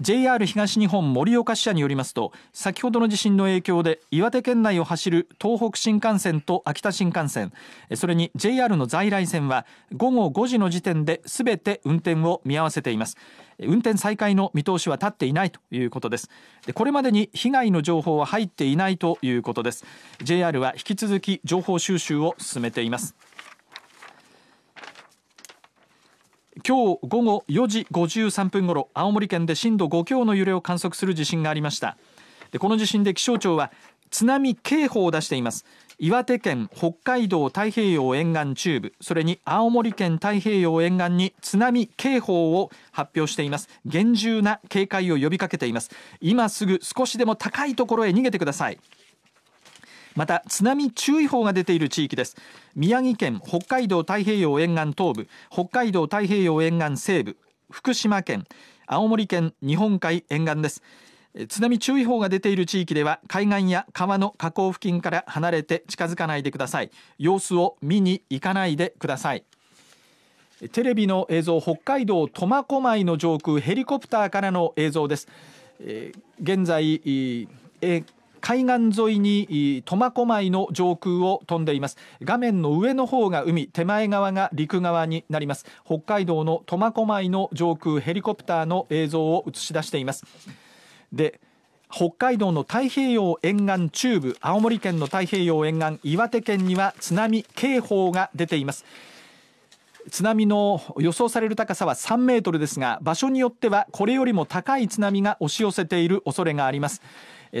Speaker 1: JR 東日本盛岡支社によりますと先ほどの地震の影響で岩手県内を走る東北新幹線と秋田新幹線それに JR の在来線は午後5時の時点で全て運転を見合わせています。運転再開の見通しは立っていないということです。これまでに被害の情報は入っていないということです。JR は引き続き情報収集を進めています。今日午後4時53分ごろ青森県で震度5強の揺れを観測する地震がありました。でこの地震で気象庁は津波警報を出しています。岩手県北海道太平洋沿岸中部それに青森県太平洋沿岸に津波警報を発表しています。厳重な警戒を呼びかけています。今すぐ少しでも高いところへ逃げてください。また津波注意報が出ている地域です。宮城県北海道太平洋沿岸東部北海道太平洋沿岸西部福島県青森県日本海沿岸です。津波注意報が出ている地域では海岸や川の河口付近から離れて近づかないでください。様子を見に行かないでください。テレビの映像北海道苫小牧の上空ヘリコプターからの映像です、えー、現在、えー、海岸沿いに苫小牧の上空を飛んでいます。画面の上の方が海手前側が陸側になります。北海道の苫小牧の上空ヘリコプターの映像を映し出しています。で北海道の太平洋沿岸中部青森県の太平洋沿岸岩手県には津波警報が出ています。津波の予想される高さは3メートルですが場所によってはこれよりも高い津波が押し寄せている恐れがあります。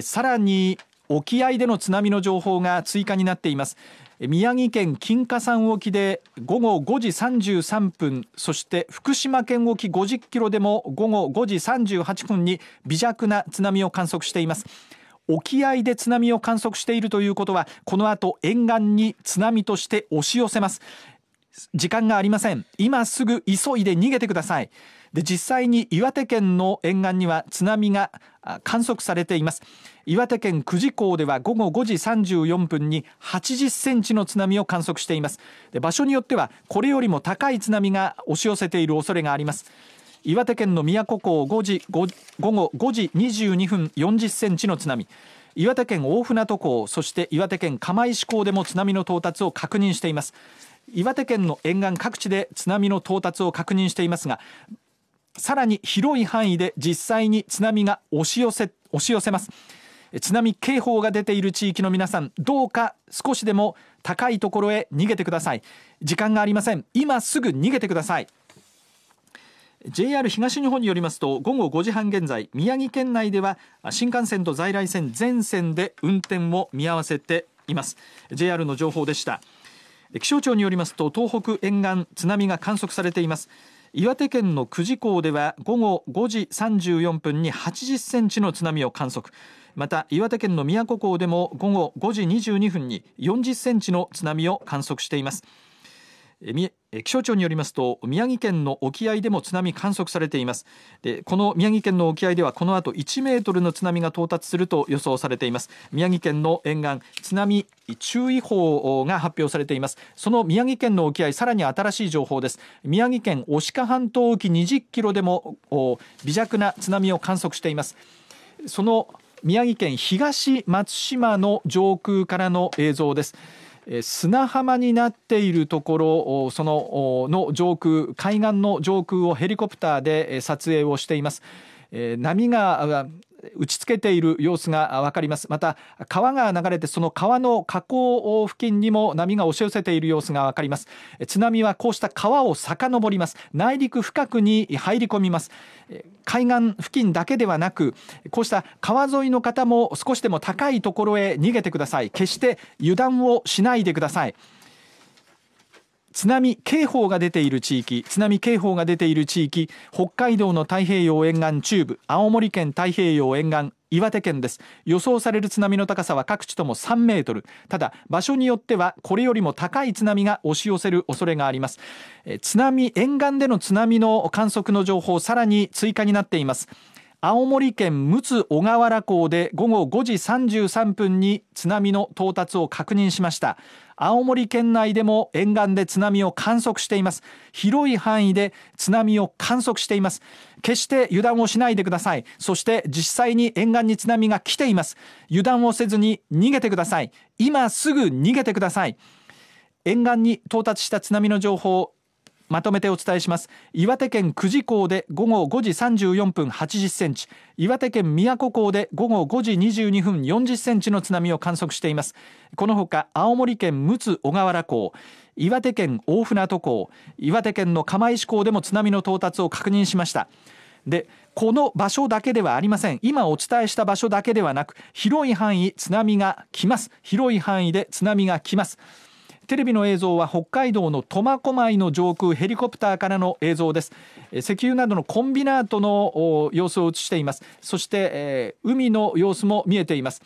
Speaker 1: さらに沖合での津波の情報が追加になっています。宮城県金華山沖で午後5時33分そして福島県沖50キロでも午後5時38分に微弱な津波を観測しています。沖合で津波を観測しているということはこの後沿岸に津波として押し寄せます。時間がありません。今すぐ急いで逃げてください。で実際に岩手県の沿岸には津波が観測されています。岩手県久慈港では午後5時34分に80センチの津波を観測しています。で場所によってはこれよりも高い津波が押し寄せている恐れがあります。岩手県の宮古港5時午後5時22分40センチの津波。岩手県大船渡港そして岩手県釜石港でも津波の到達を確認しています。岩手県の沿岸各地で津波の到達を確認していますがさらに広い範囲で実際に津波が押し寄せ押し寄せます。津波警報が出ている地域の皆さんどうか少しでも高いところへ逃げてください。時間がありません。今すぐ逃げてください。JR 東日本によりますと午後5時半現在宮城県内では新幹線と在来線全線で運転を見合わせています。JR の情報でした。気象庁によりますと東北沿岸津波が観測されています。岩手県の久慈港では午後5時34分に80センチの津波を観測。また岩手県の宮古港でも午後5時22分に40センチの津波を観測しています。気象庁によりますと宮城県の沖合でも津波観測されています。でこの宮城県の沖合ではこの後1メートルの津波が到達すると予想されています。宮城県の沿岸津波注意報が発表されています。その宮城県の沖合さらに新しい情報です。宮城県牡鹿半島沖20キロでも微弱な津波を観測しています。その宮城県東松島の上空からの映像です。砂浜になっているところそのの上空海岸の上空をヘリコプターで撮影をしています。波が打ち付けている様子が分かります。また川が流れてその川の河口付近にも波が押し寄せている様子が分かります。津波はこうした川を遡ります。内陸深くに入り込みます。海岸付近だけではなくこうした川沿いの方も少しでも高いところへ逃げてください。決して油断をしないでください。津波警報が出ている地域津波警報が出ている地域北海道の太平洋沿岸中部青森県太平洋沿岸岩手県です。予想される津波の高さは各地とも3メートル。ただ場所によってはこれよりも高い津波が押し寄せる恐れがあります。津波沿岸での津波の観測の情報さらに追加になっています。青森県陸奥小川原港で午後5時33分に津波の到達を確認しました。青森県内でも沿岸で津波を観測しています。広い範囲で津波を観測しています。決して油断をしないでください。そして実際に沿岸に津波が来ています。油断をせずに逃げてください。今すぐ逃げてください。沿岸に到達した津波の情報まとめてお伝えします。岩手県久慈港で午後5時34分80センチ岩手県宮古港で午後5時22分40センチの津波を観測しています。このほか青森県陸奥小川原港岩手県大船渡港岩手県の釜石港でも津波の到達を確認しました。でこの場所だけではありません。今お伝えした場所だけではなく広い範囲津波が来ます。広い範囲で津波が来ます。テレビの映像は北海道の苫小牧の上空ヘリコプターからの映像です。石油などのコンビナートの様子を映しています。そして、えー、海の様子も見えています。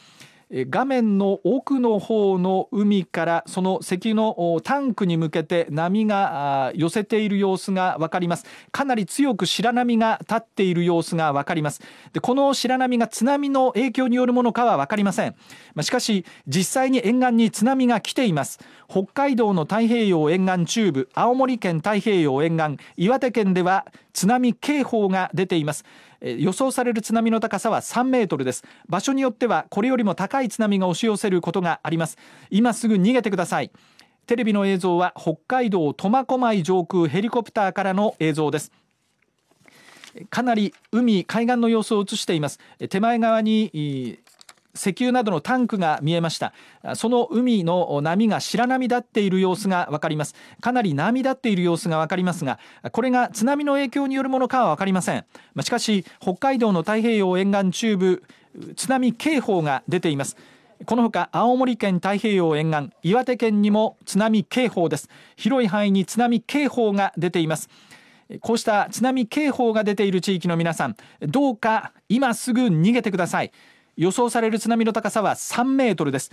Speaker 1: 画面の奥の方の海からその石油のタンクに向けて波が寄せている様子が分かります。かなり強く白波が立っている様子が分かります。でこの白波が津波の影響によるものかは分かりません。しかし実際に沿岸に津波が来ています。北海道の太平洋沿岸中部青森県太平洋沿岸岩手県では津波警報が出ています。予想される津波の高さは3メートルです。場所によってはこれよりも高い津波が押し寄せることがあります。今すぐ逃げてください。テレビの映像は北海道苫小牧上空ヘリコプターからの映像です。かなり海海岸の様子を映しています。手前側に石油などのタンクが見えました。その海の波が白波立っている様子が分かります。かなり波立っている様子が分かりますがこれが津波の影響によるものかは分かりません。しかし北海道の太平洋沿岸中部津波警報が出ています。このほか青森県太平洋沿岸岩手県にも津波警報です。広い範囲に津波警報が出ています。こうした津波警報が出ている地域の皆さんどうか今すぐ逃げてください。予想される津波の高さは3メートルです。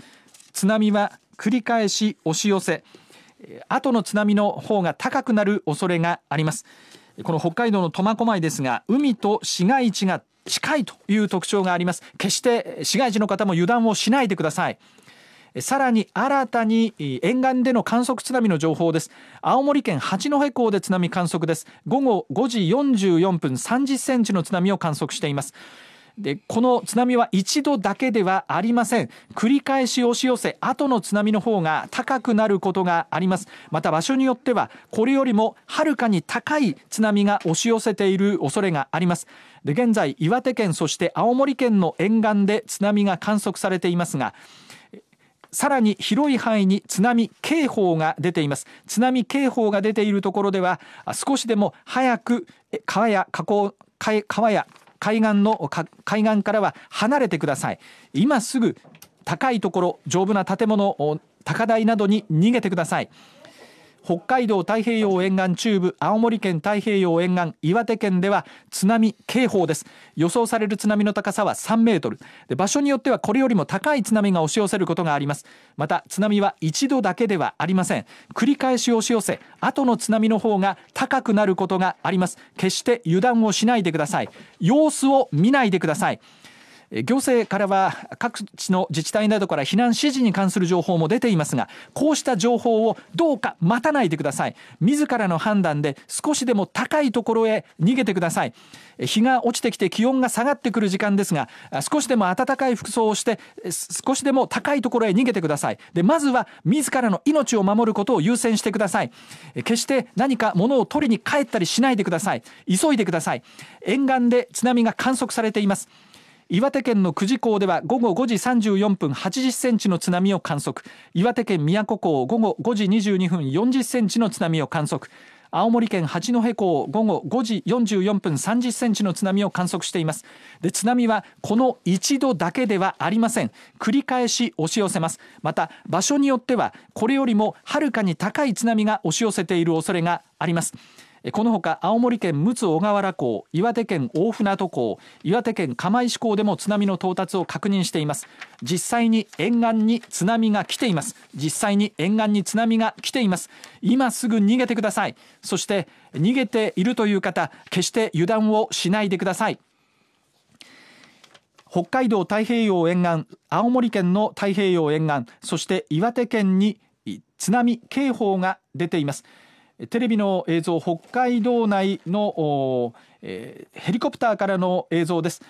Speaker 1: 津波は繰り返し押し寄せ後の津波の方が高くなる恐れがあります。この北海道の苫小牧ですが海と市街地が近いという特徴があります。決して市街地の方も油断をしないでください。さらに新たに沿岸での観測津波の情報です。青森県八戸港で津波観測です。午後5時44分30センチの津波を観測しています。でこの津波は一度だけではありません。繰り返し押し寄せ後の津波の方が高くなることがあります。また場所によってはこれよりもはるかに高い津波が押し寄せている恐れがあります。で現在岩手県そして青森県の沿岸で津波が観測されていますがさらに広い範囲に津波警報が出ています。津波警報が出ているところでは少しでも早く川や河口川や海岸の海岸からは離れてください。今すぐ高いところ丈夫な建物高台などに逃げてください。北海道太平洋沿岸中部青森県太平洋沿岸岩手県では津波警報です。予想される津波の高さは3メートル。で場所によってはこれよりも高い津波が押し寄せることがあります。また津波は一度だけではありません。繰り返し押し寄せ後の津波の方が高くなることがあります。決して油断をしないでください。様子を見ないでください。行政からは各地の自治体などから避難指示に関する情報も出ていますがこうした情報をどうか待たないでください。自らの判断で少しでも高いところへ逃げてください。日が落ちてきて気温が下がってくる時間ですが少しでも暖かい服装をして少しでも高いところへ逃げてください。でまずは自らの命を守ることを優先してください。決して何か物を取りに帰ったりしないでください。急いでください。沿岸で津波が観測されています。岩手県の久慈港では午後5時34分80センチの津波を観測。岩手県宮古港午後5時22分40センチの津波を観測。青森県八戸港午後5時44分30センチの津波を観測しています。で津波はこの一度だけではありません。繰り返し押し寄せます。また場所によってはこれよりもはるかに高い津波が押し寄せている恐れがあります。このほか青森県陸奥小河原港岩手県大船渡港岩手県釜石港でも津波の到達を確認しています。実際に沿岸に津波が来ています。実際に沿岸に津波が来ています。今すぐ逃げてください。そして逃げているという方決して油断をしないでください。北海道太平洋沿岸青森県の太平洋沿岸そして岩手県に津波警報が出ています。テレビの映像北海道内の、えー、ヘリコプターからの映像です。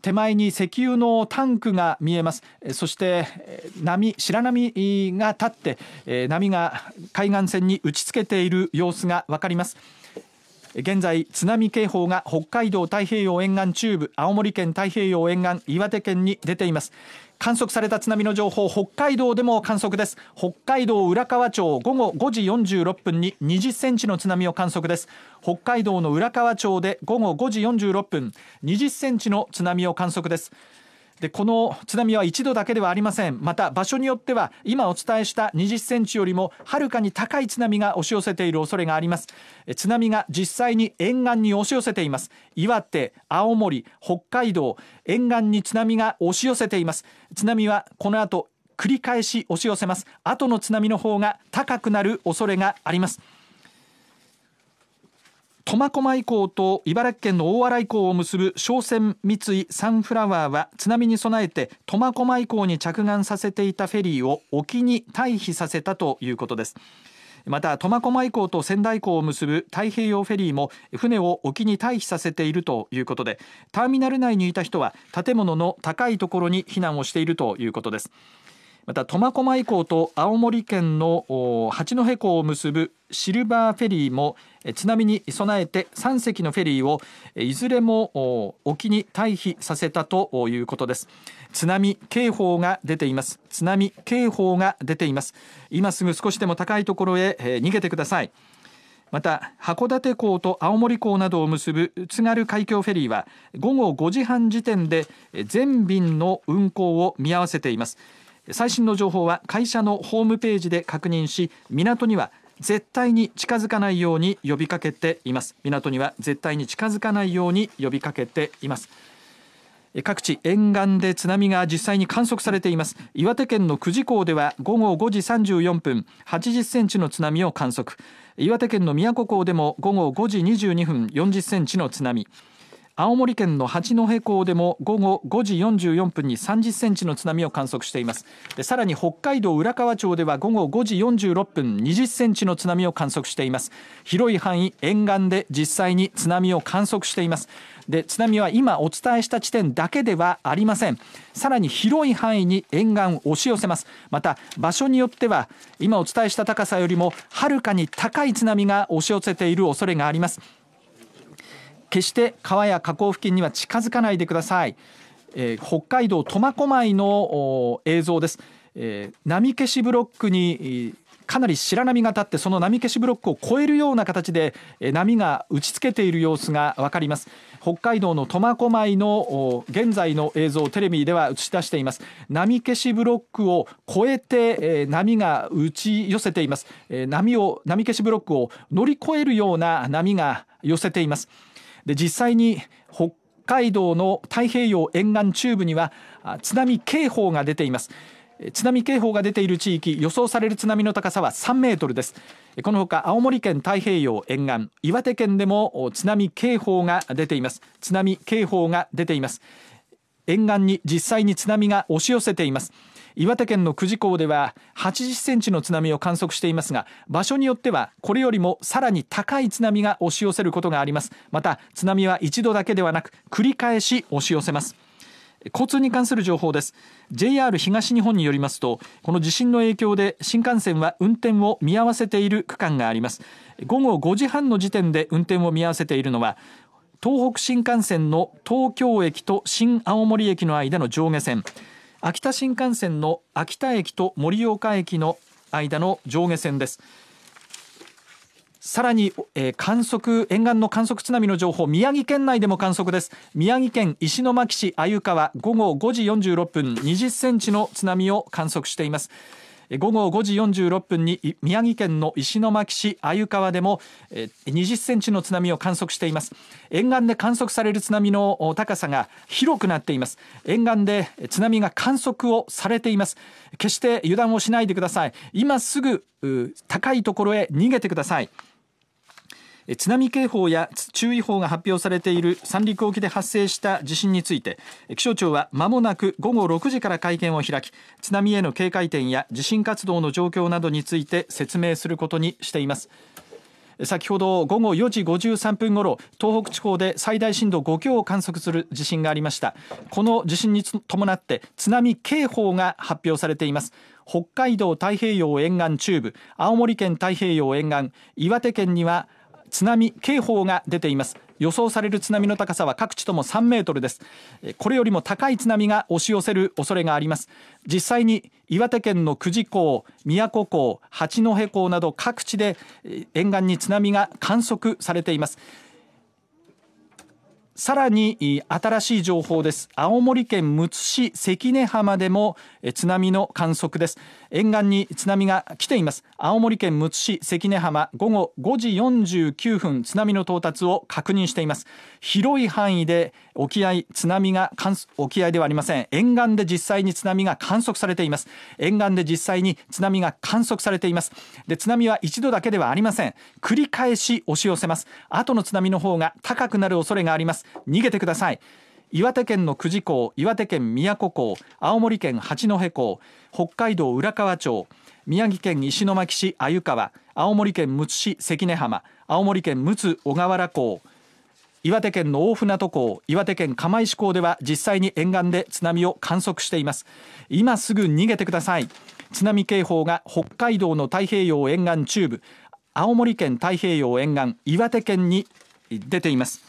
Speaker 1: 手前に石油のタンクが見えます。そして波白波が立って波が海岸線に打ち付けている様子が分かります。現在津波警報が北海道太平洋沿岸中部青森県太平洋沿岸岩手県に出ています。観測された津波の情報北海道でも観測です。北海道浦河町午後5時46分に20センチの津波を観測です。北海道の浦河町で午後5時46分20センチの津波を観測です。でこの津波は一度だけではありません。また場所によっては今お伝えした20センチよりもはるかに高い津波が押し寄せている恐れがあります。津波が実際に沿岸に押し寄せています。岩手青森北海道沿岸に津波が押し寄せています。津波はこの後繰り返し押し寄せます。後の津波の方が高くなる恐れがあります。苫小牧港と茨城県の大洗港を結ぶ商船三井サンフラワーは津波に備えて苫小牧港に着岸させていたフェリーを沖に退避させたということです。また苫小牧港と仙台港を結ぶ太平洋フェリーも船を沖に退避させているということでターミナル内にいた人は建物の高いところに避難をしているということです。また苫小牧港と青森県の八戸港を結ぶシルバーフェリーも津波に備えて3隻のフェリーをいずれも沖に退避させたということです。津波警報が出ています。津波警報が出ています。今すぐ少しでも高いところへ逃げてください。また函館港と青森港などを結ぶ津軽海峡フェリーは午後5時半時点で全便の運航を見合わせています。最新の情報は会社のホームページで確認し港には絶対に近づかないように呼びかけています。港には絶対に近づかないように呼びかけています。各地沿岸で津波が実際に観測されています。岩手県の久慈港では午後5時34分80センチの津波を観測。岩手県の宮古港でも午後5時22分40センチの津波。青森県の八戸港でも午後5時44分に30センチの津波を観測しています。でさらに北海道浦河町では午後5時46分20センチの津波を観測しています。広い範囲沿岸で実際に津波を観測しています。で津波は今お伝えした地点だけではありません。さらに広い範囲に沿岸を押し寄せます。また場所によっては今お伝えした高さよりもはるかに高い津波が押し寄せている恐れがあります。決して川や河口付近には近づかないでください、えー、北海道苫小牧の映像です、えー、波消しブロックにかなり白波が立ってその波消しブロックを越えるような形で波が打ちつけている様子が分かります。北海道の苫小牧の現在の映像をテレビでは映し出しています。波消しブロックを越えて波が打ち寄せています。波を波消しブロックを乗り越えるような波が寄せています。で実際に北海道の太平洋沿岸中部には津波警報が出ています。津波警報が出ている地域予想される津波の高さは3メートルです。このほか青森県太平洋沿岸岩手県でも津波警報が出ています。津波警報が出ています。沿岸に実際に津波が押し寄せています。岩手県の久慈港では80センチの津波を観測していますが場所によってはこれよりもさらに高い津波が押し寄せることがあります。また津波は一度だけではなく繰り返し押し寄せます。交通に関する情報です。JR 東日本によりますとこの地震の影響で新幹線は運転を見合わせている区間があります。午後5時半の時点で運転を見合わせているのは東北新幹線の東京駅と新青森駅の間の上下線。秋田新幹線の秋田駅と盛岡駅の間の上下線です。さらに、えー、観測沿岸の観測津波の情報宮城県内でも観測です。宮城県石巻市鮎川午後5時46分20センチの津波を観測しています。午後5時46分に宮城県の石巻市鮎川でも20センチの津波を観測しています。沿岸で観測される津波の高さが広くなっています。沿岸で津波が観測をされています。決して油断をしないでください。今すぐ高いところへ逃げてください。津波警報や注意報が発表されている三陸沖で発生した地震について気象庁は間もなく午後6時から会見を開き津波への警戒点や地震活動の状況などについて説明することにしています。先ほど午後4時53分ごろ東北地方で最大震度5強を観測する地震がありました。この地震に伴って津波警報が発表されています。北海道太平洋沿岸中部青森県太平洋沿岸岩手県には津波警報が出ています。予想される津波の高さは各地とも3メートルです。これよりも高い津波が押し寄せる恐れがあります。実際に岩手県の久慈港宮古港八戸港など各地で沿岸に津波が観測されています。さらに新しい情報です。青森県むつ市関根浜でも津波の観測です。沿岸に津波が来ています。青森県むつ市関根浜午後5時49分津波の到達を確認しています。広い範囲で沖合津波が沖合ではありません。沿岸で実際に津波が観測されています。沿岸で実際に津波が観測されています。で津波は一度だけではありません。繰り返し押し寄せます。後の津波の方が高くなる恐れがあります。逃げてください。岩手県の久慈港岩手県宮古港青森県八戸港北海道浦河町宮城県石巻市鮎川青森県むつ市関根浜青森県陸奥小川原港岩手県の大船渡港岩手県釜石港では実際に沿岸で津波を観測しています。今すぐ逃げてください。津波警報が北海道の太平洋沿岸中部青森県太平洋沿岸岩手県に出ています。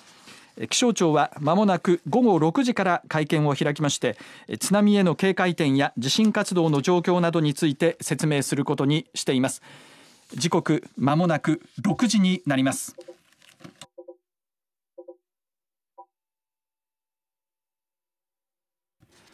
Speaker 1: 気象庁はまもなく午後6時から会見を開きまして津波への警戒点や地震活動の状況などについて説明することにしています。時刻まもなく6時になります。